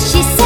しさ